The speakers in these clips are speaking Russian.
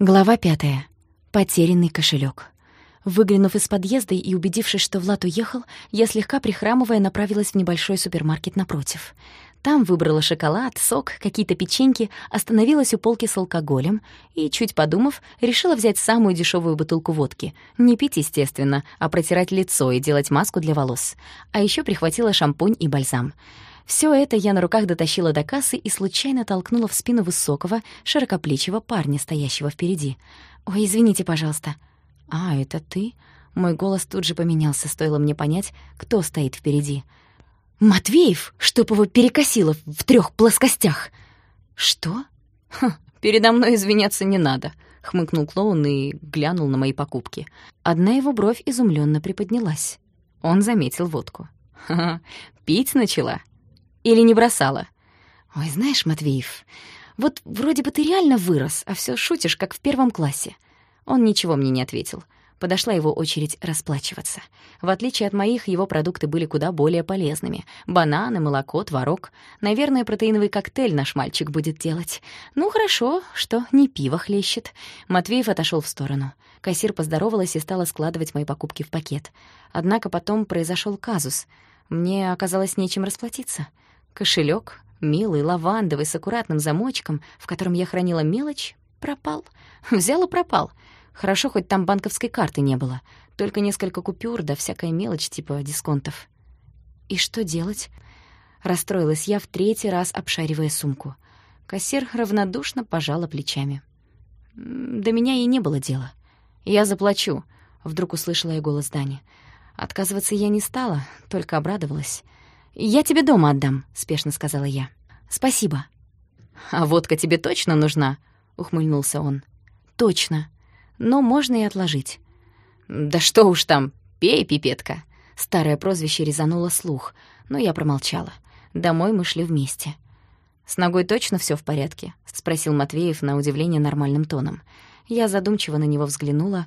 Глава пятая. Потерянный кошелек. Выглянув из подъезда и убедившись, что Влад уехал, я слегка прихрамывая направилась в небольшой супермаркет напротив. Там выбрала шоколад, сок, какие-то печеньки, остановилась у полки с алкоголем и, чуть подумав, решила взять самую дешевую бутылку водки. Не пить, естественно, а протирать лицо и делать маску для волос. А еще прихватила шампунь и бальзам. Все это я на руках дотащила до кассы и случайно толкнула в спину высокого, широкоплечего парня, стоящего впереди. «Ой, извините, пожалуйста». «А, это ты?» Мой голос тут же поменялся, стоило мне понять, кто стоит впереди. «Матвеев, чтоб его перекосило в трех плоскостях!» «Что?» «Хм, передо мной извиняться не надо», — хмыкнул клоун и глянул на мои покупки. Одна его бровь изумленно приподнялась. Он заметил водку. «Ха-ха, пить начала?» Или не бросала? Ой, знаешь, Матвеев, вот вроде бы ты реально вырос, а все шутишь, как в первом классе. Он ничего мне не ответил. Подошла его очередь расплачиваться. В отличие от моих, его продукты были куда более полезными. Бананы, молоко, творог. Наверное, протеиновый коктейль наш мальчик будет делать. Ну, хорошо, что не пиво хлещет. Матвеев отошел в сторону. Кассир поздоровалась и стала складывать мои покупки в пакет. Однако потом произошел казус. Мне оказалось нечем расплатиться. Кошелек, милый, лавандовый, с аккуратным замочком, в котором я хранила мелочь, пропал. Взял и пропал. Хорошо, хоть там банковской карты не было. Только несколько купюр, да всякая мелочь типа дисконтов. И что делать? Расстроилась я в третий раз, обшаривая сумку. Кассир равнодушно пожала плечами. До меня ей не было дела. «Я заплачу», — вдруг услышала я голос Дани. Отказываться я не стала, только обрадовалась. «Я тебе дома отдам», — спешно сказала я. «Спасибо». «А водка тебе точно нужна?» — ухмыльнулся он. «Точно. Но можно и отложить». «Да что уж там, пей, пипетка». Старое прозвище резануло слух, но я промолчала. Домой мы шли вместе. «С ногой точно все в порядке?» — спросил Матвеев на удивление нормальным тоном. Я задумчиво на него взглянула.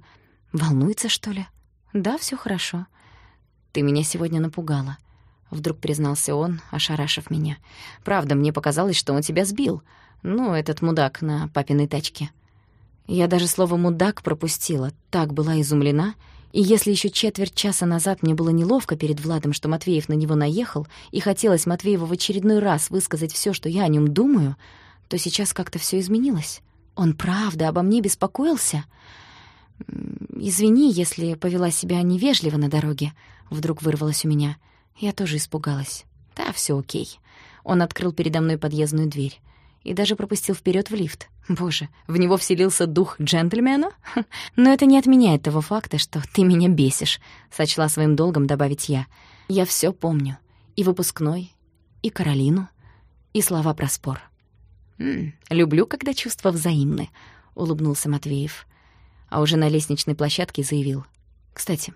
«Волнуется, что ли?» «Да, все хорошо. Ты меня сегодня напугала». Вдруг признался он, ошарашив меня. «Правда, мне показалось, что он тебя сбил. Ну, этот мудак на папиной тачке». Я даже слово «мудак» пропустила, так была изумлена. И если еще четверть часа назад мне было неловко перед Владом, что Матвеев на него наехал, и хотелось Матвееву в очередной раз высказать все, что я о нем думаю, то сейчас как-то все изменилось. Он правда обо мне беспокоился? «Извини, если повела себя невежливо на дороге», — вдруг вырвалось у меня — я тоже испугалась. Да, все окей. Он открыл передо мной подъездную дверь и даже пропустил вперед в лифт. Боже, в него вселился дух джентльмена? Но это не отменяет того факта, что ты меня бесишь, сочла своим долгом добавить я. Я все помню. И выпускной, и Каролину, и слова про спор. «М -м, «Люблю, когда чувства взаимны», — улыбнулся Матвеев. А уже на лестничной площадке заявил. «Кстати,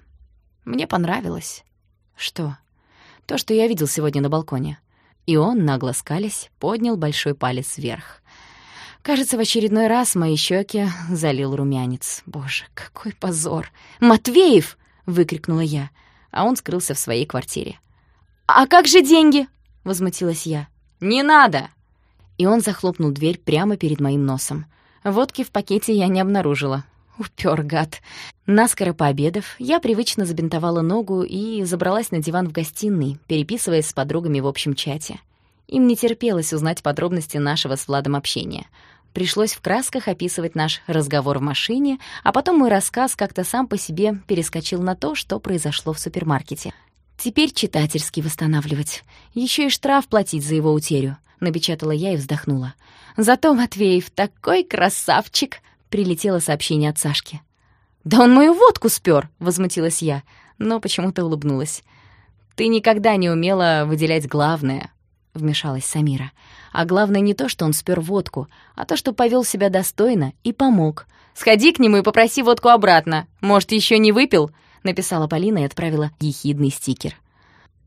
мне понравилось». «Что?» То, что я видел сегодня на балконе. И он, нагло скались, поднял большой палец вверх. Кажется, в очередной раз мои щеки залил румянец. Боже, какой позор! «Матвеев!» — выкрикнула я, а он скрылся в своей квартире. «А как же деньги?» — возмутилась я. «Не надо!» И он захлопнул дверь прямо перед моим носом. Водки в пакете я не обнаружила. Упер, гад. Наскоро пообедав, я привычно забинтовала ногу и забралась на диван в гостиной, переписываясь с подругами в общем чате. Им не терпелось узнать подробности нашего с Владом общения. Пришлось в красках описывать наш разговор в машине, а потом мой рассказ как-то сам по себе перескочил на то, что произошло в супермаркете. Теперь читательски восстанавливать. Еще и штраф платить за его утерю, напечатала я и вздохнула. Зато Матвеев такой красавчик, прилетело сообщение от Сашки. «Да он мою водку спер!» — возмутилась я, но почему-то улыбнулась. «Ты никогда не умела выделять главное», — вмешалась Самира. «А главное не то, что он спер водку, а то, что повел себя достойно и помог. Сходи к нему и попроси водку обратно. Может, еще не выпил?» — написала Полина и отправила ехидный стикер.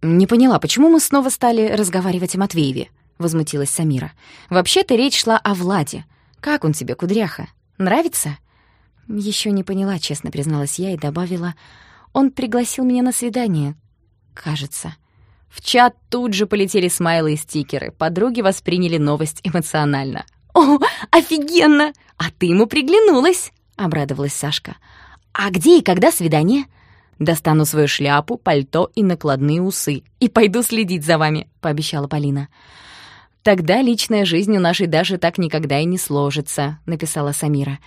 «Не поняла, почему мы снова стали разговаривать о Матвееве?» — возмутилась Самира. «Вообще-то речь шла о Владе. Как он тебе, кудряха?» Нравится?» Еще не поняла, честно призналась я и добавила. «Он пригласил меня на свидание, кажется». В чат тут же полетели смайлы и стикеры. Подруги восприняли новость эмоционально. «О, офигенно! А ты ему приглянулась!» — обрадовалась Сашка. «А где и когда свидание?» «Достану свою шляпу, пальто и накладные усы и пойду следить за вами», — пообещала Полина. «Тогда личная жизнь у нашей Даши так никогда и не сложится», — написала Самира.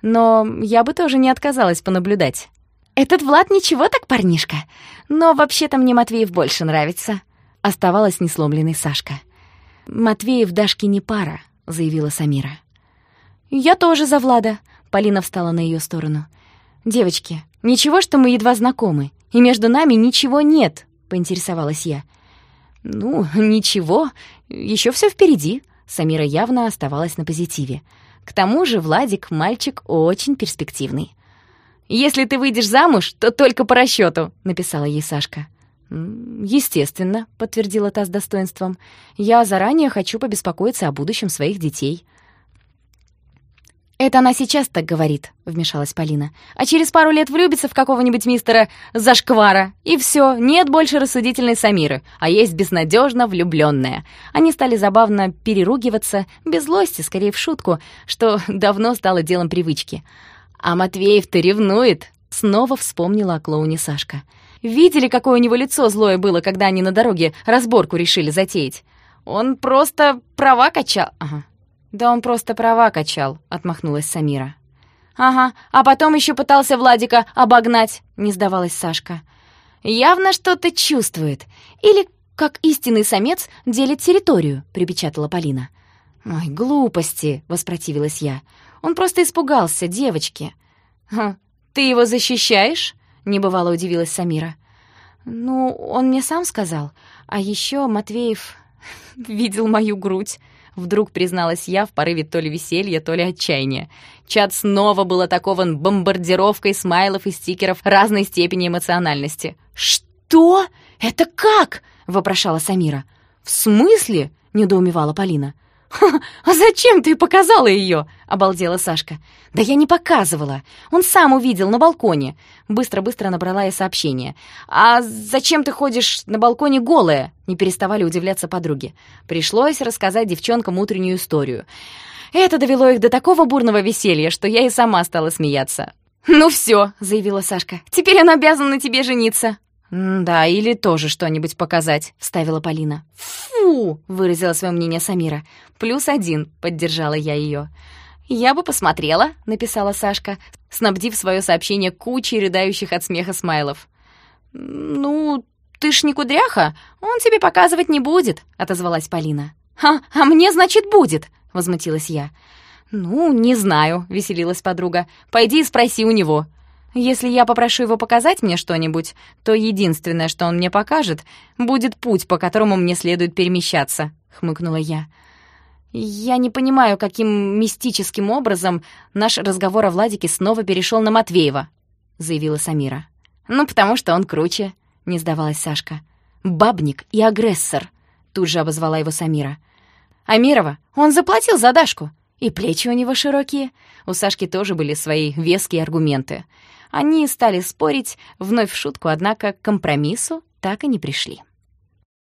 «Но я бы тоже не отказалась понаблюдать». «Этот Влад ничего так, парнишка, но вообще-то мне Матвеев больше нравится», — оставалась несломленной Сашка. «Матвеев Дашке не пара», — заявила Самира. «Я тоже за Влада», — Полина встала на ее сторону. «Девочки, ничего, что мы едва знакомы, и между нами ничего нет», — поинтересовалась я. «Ну, ничего, еще все впереди», — Самира явно оставалась на позитиве. «К тому же Владик — мальчик очень перспективный». «Если ты выйдешь замуж, то только по расчету, написала ей Сашка. «Естественно», — подтвердила та с достоинством. «Я заранее хочу побеспокоиться о будущем своих детей». «Это она сейчас так говорит», — вмешалась Полина. «А через пару лет влюбится в какого-нибудь мистера Зашквара, и все, нет больше рассудительной Самиры, а есть безнадежно влюбленная. Они стали забавно переругиваться, без злости, скорее в шутку, что давно стало делом привычки. «А Матвеев-то ревнует», — снова вспомнила о клоуне Сашка. «Видели, какое у него лицо злое было, когда они на дороге разборку решили затеять? Он просто права качал...» ага. «Да он просто права качал», — отмахнулась Самира. «Ага, а потом еще пытался Владика обогнать», — не сдавалась Сашка. «Явно что-то чувствует. Или, как истинный самец, делит территорию», — припечатала Полина. «Ой, глупости», — воспротивилась я. «Он просто испугался, девочки». «Ха, ты его защищаешь?» — небывало удивилась Самира. «Ну, он мне сам сказал. А еще Матвеев видел мою грудь. Вдруг призналась я в порыве то ли веселья, то ли отчаяния. Чат снова был атакован бомбардировкой смайлов и стикеров разной степени эмоциональности. «Что? Это как?» — вопрошала Самира. «В смысле?» — недоумевала Полина. «А зачем ты показала ее?» — обалдела Сашка. «Да я не показывала. Он сам увидел на балконе». Быстро-быстро набрала я сообщение. «А зачем ты ходишь на балконе голая?» — не переставали удивляться подруги. Пришлось рассказать девчонкам утреннюю историю. Это довело их до такого бурного веселья, что я и сама стала смеяться. «Ну все», — заявила Сашка, — «теперь он обязан на тебе жениться». «Да, или тоже что-нибудь показать», — вставила Полина. «Фу!» — выразила свое мнение Самира. «Плюс один», — поддержала я ее. «Я бы посмотрела», — написала Сашка, снабдив свое сообщение кучей рыдающих от смеха смайлов. «Ну, ты ж не кудряха, он тебе показывать не будет», — отозвалась Полина. «А, а мне, значит, будет», — возмутилась я. «Ну, не знаю», — веселилась подруга. «Пойди и спроси у него». Если я попрошу его показать мне что-нибудь, то единственное, что он мне покажет, будет путь, по которому мне следует перемещаться», — хмыкнула я. «Я не понимаю, каким мистическим образом наш разговор о Владике снова перешел на Матвеева», — заявила Самира. «Ну, потому что он круче», — не сдавалась Сашка. «Бабник и агрессор», — тут же обозвала его Самира. «Амирова, он заплатил за Дашку, и плечи у него широкие». У Сашки тоже были свои веские аргументы — они стали спорить, вновь в шутку, однако к компромиссу так и не пришли.